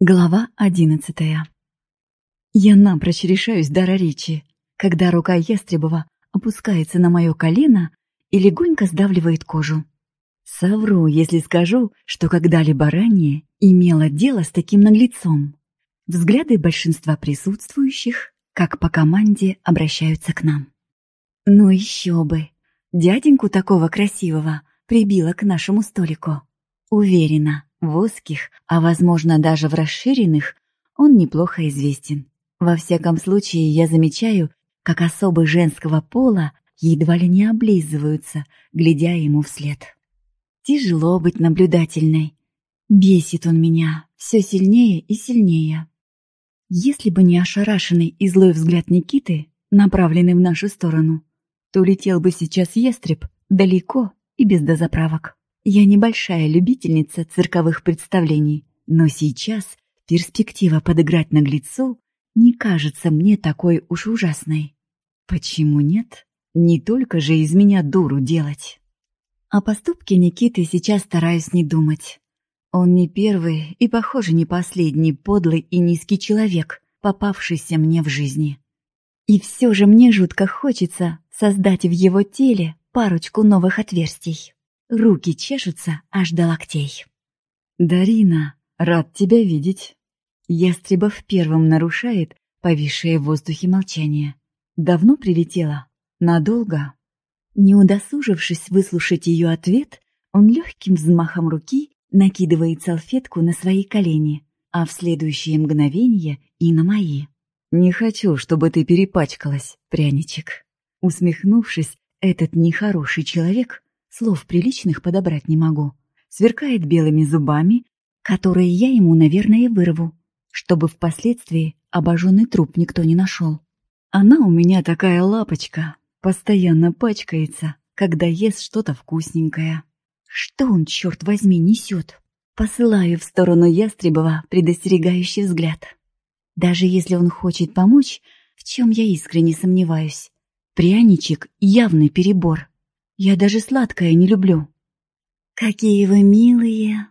Глава одиннадцатая. Я напрочь решаюсь дара речи, когда рука Ястребова опускается на мое колено и легонько сдавливает кожу. Совру, если скажу, что когда-либо ранее имела дело с таким наглецом. Взгляды большинства присутствующих, как по команде, обращаются к нам. Ну еще бы! Дяденьку такого красивого прибила к нашему столику. Уверена, в узких, а возможно даже в расширенных, он неплохо известен. Во всяком случае, я замечаю, как особы женского пола едва ли не облизываются, глядя ему вслед. Тяжело быть наблюдательной. Бесит он меня все сильнее и сильнее. Если бы не ошарашенный и злой взгляд Никиты, направленный в нашу сторону, то летел бы сейчас ястреб далеко и без дозаправок. Я небольшая любительница цирковых представлений, но сейчас перспектива подыграть наглецу не кажется мне такой уж ужасной. Почему нет? Не только же из меня дуру делать. О поступке Никиты сейчас стараюсь не думать. Он не первый и, похоже, не последний подлый и низкий человек, попавшийся мне в жизни. И все же мне жутко хочется создать в его теле парочку новых отверстий. Руки чешутся аж до локтей. «Дарина, рад тебя видеть». Ястребов первым нарушает повисшее в воздухе молчание. «Давно прилетела? Надолго?» Не удосужившись выслушать ее ответ, он легким взмахом руки накидывает салфетку на свои колени, а в следующее мгновение и на мои. «Не хочу, чтобы ты перепачкалась, пряничек». Усмехнувшись, этот нехороший человек слов приличных подобрать не могу. Сверкает белыми зубами, которые я ему, наверное, вырву, чтобы впоследствии обожженный труп никто не нашел. Она у меня такая лапочка, постоянно пачкается, когда ест что-то вкусненькое. Что он, черт возьми, несет? Посылаю в сторону Ястребова предостерегающий взгляд. Даже если он хочет помочь, в чем я искренне сомневаюсь, пряничек — явный перебор. Я даже сладкое не люблю. Какие вы милые.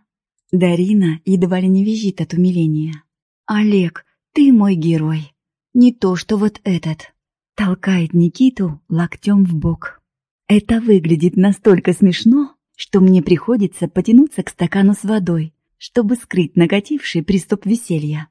Дарина едва ли не визжит от умиления. Олег, ты мой герой. Не то, что вот этот. Толкает Никиту локтем в бок. Это выглядит настолько смешно, что мне приходится потянуться к стакану с водой, чтобы скрыть накативший приступ веселья.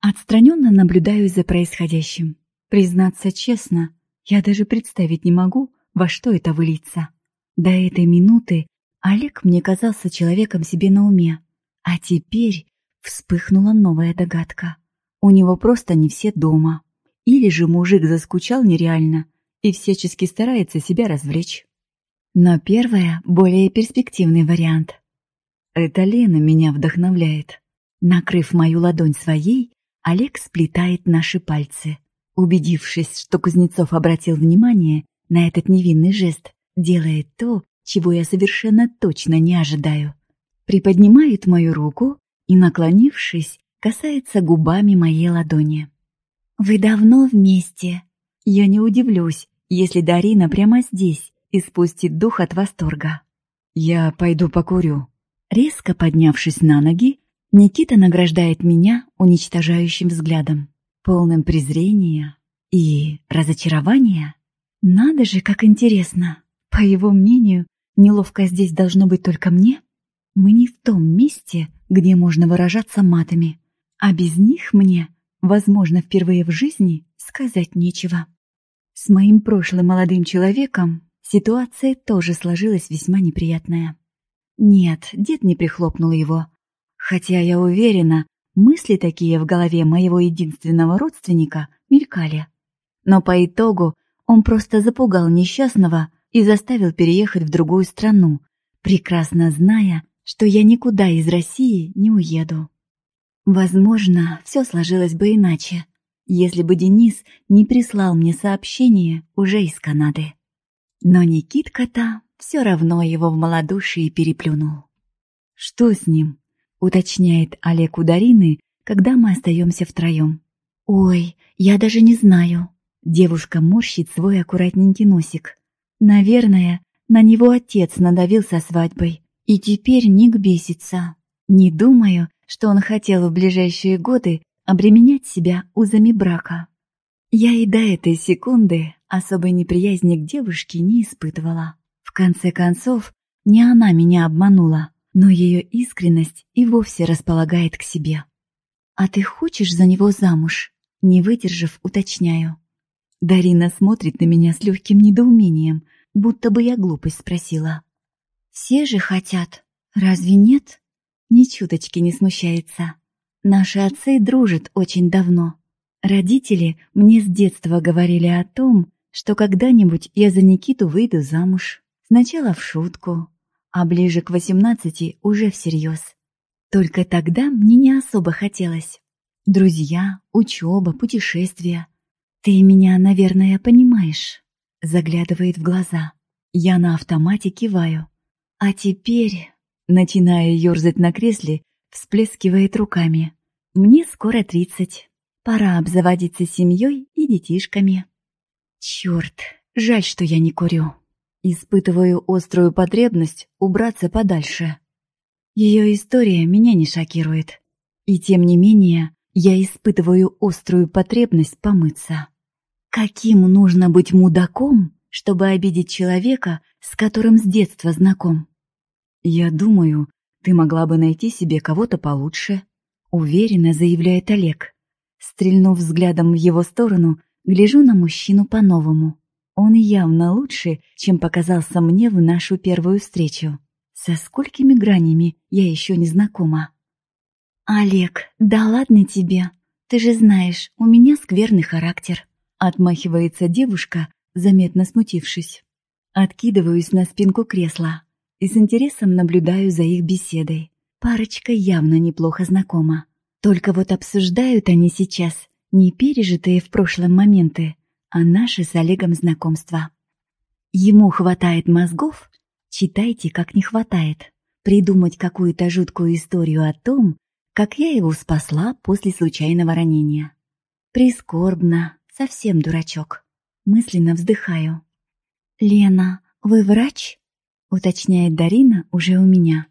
Отстраненно наблюдаю за происходящим. Признаться честно, я даже представить не могу, во что это выльется. До этой минуты Олег мне казался человеком себе на уме, а теперь вспыхнула новая догадка. У него просто не все дома. Или же мужик заскучал нереально и всячески старается себя развлечь. Но первое — более перспективный вариант. Это Лена меня вдохновляет. Накрыв мою ладонь своей, Олег сплетает наши пальцы. Убедившись, что Кузнецов обратил внимание, на этот невинный жест, делает то, чего я совершенно точно не ожидаю. Приподнимает мою руку и, наклонившись, касается губами моей ладони. «Вы давно вместе?» Я не удивлюсь, если Дарина прямо здесь испустит дух от восторга. «Я пойду покурю». Резко поднявшись на ноги, Никита награждает меня уничтожающим взглядом, полным презрения и разочарования. Надо же, как интересно. По его мнению, неловко здесь должно быть только мне. Мы не в том месте, где можно выражаться матами. А без них мне, возможно, впервые в жизни сказать нечего. С моим прошлым молодым человеком ситуация тоже сложилась весьма неприятная. Нет, дед не прихлопнул его. Хотя я уверена, мысли такие в голове моего единственного родственника мелькали. Но по итогу он просто запугал несчастного и заставил переехать в другую страну, прекрасно зная, что я никуда из России не уеду. Возможно, все сложилось бы иначе, если бы Денис не прислал мне сообщение уже из Канады. Но Никитка-то все равно его в малодушии переплюнул. «Что с ним?» — уточняет Олег у Дарины, когда мы остаемся втроем. «Ой, я даже не знаю», Девушка морщит свой аккуратненький носик. Наверное, на него отец надавил со свадьбой, и теперь Ник бесится. Не думаю, что он хотел в ближайшие годы обременять себя узами брака. Я и до этой секунды особой неприязни к девушке не испытывала. В конце концов, не она меня обманула, но ее искренность и вовсе располагает к себе. «А ты хочешь за него замуж?» Не выдержав, уточняю. Дарина смотрит на меня с легким недоумением, будто бы я глупость спросила. «Все же хотят, разве нет?» Ни чуточки не смущается. Наши отцы дружат очень давно. Родители мне с детства говорили о том, что когда-нибудь я за Никиту выйду замуж. Сначала в шутку, а ближе к восемнадцати уже всерьез. Только тогда мне не особо хотелось. Друзья, учеба, путешествия. Ты меня, наверное, понимаешь. Заглядывает в глаза. Я на автомате киваю. А теперь, начиная ерзать на кресле, всплескивает руками. Мне скоро тридцать. Пора обзаводиться семьей и детишками. Черт, жаль, что я не курю. Испытываю острую потребность убраться подальше. Ее история меня не шокирует. И тем не менее, я испытываю острую потребность помыться. Каким нужно быть мудаком, чтобы обидеть человека, с которым с детства знаком? Я думаю, ты могла бы найти себе кого-то получше, уверенно заявляет Олег. Стрельнув взглядом в его сторону, гляжу на мужчину по-новому. Он явно лучше, чем показался мне в нашу первую встречу. Со сколькими гранями я еще не знакома. «Олег, да ладно тебе. Ты же знаешь, у меня скверный характер», — отмахивается девушка, заметно смутившись. Откидываюсь на спинку кресла и с интересом наблюдаю за их беседой. Парочка явно неплохо знакома. Только вот обсуждают они сейчас не пережитые в прошлом моменты, а наше с Олегом знакомство. Ему хватает мозгов, читайте, как не хватает, придумать какую-то жуткую историю о том, как я его спасла после случайного ранения. Прискорбно, совсем дурачок. Мысленно вздыхаю. «Лена, вы врач?» — уточняет Дарина уже у меня.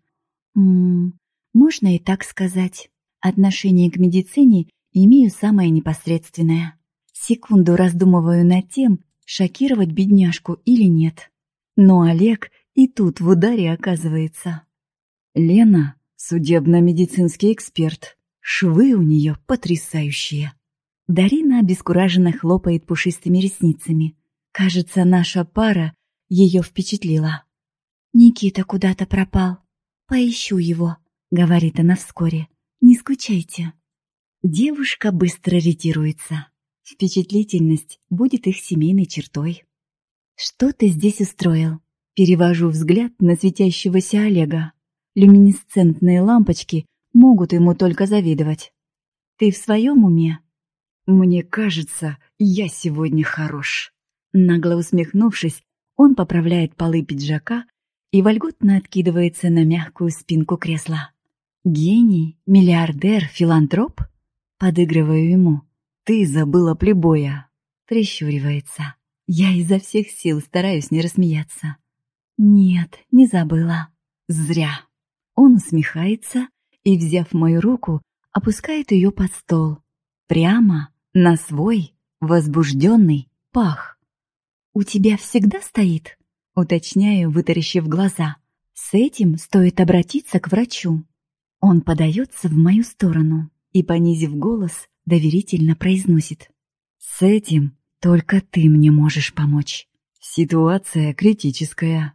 «М -м, можно и так сказать. Отношение к медицине имею самое непосредственное. Секунду раздумываю над тем, шокировать бедняжку или нет. Но Олег и тут в ударе оказывается. Лена — судебно-медицинский эксперт. Швы у нее потрясающие. Дарина обескураженно хлопает пушистыми ресницами. Кажется, наша пара ее впечатлила. «Никита куда-то пропал. Поищу его», — говорит она вскоре. «Не скучайте». Девушка быстро ретируется. Впечатлительность будет их семейной чертой. «Что ты здесь устроил?» Перевожу взгляд на светящегося Олега. Люминесцентные лампочки могут ему только завидовать. «Ты в своем уме?» «Мне кажется, я сегодня хорош». Нагло усмехнувшись, он поправляет полы пиджака и вольготно откидывается на мягкую спинку кресла. «Гений, миллиардер, филантроп?» Подыгрываю ему. «Ты забыла плебоя!» Прищуривается. Я изо всех сил стараюсь не рассмеяться. «Нет, не забыла. Зря». Он усмехается и, взяв мою руку, опускает ее под стол. Прямо на свой возбужденный пах. «У тебя всегда стоит?» Уточняю, вытаращив глаза. «С этим стоит обратиться к врачу». Он подается в мою сторону и, понизив голос, доверительно произносит. «С этим только ты мне можешь помочь». «Ситуация критическая»,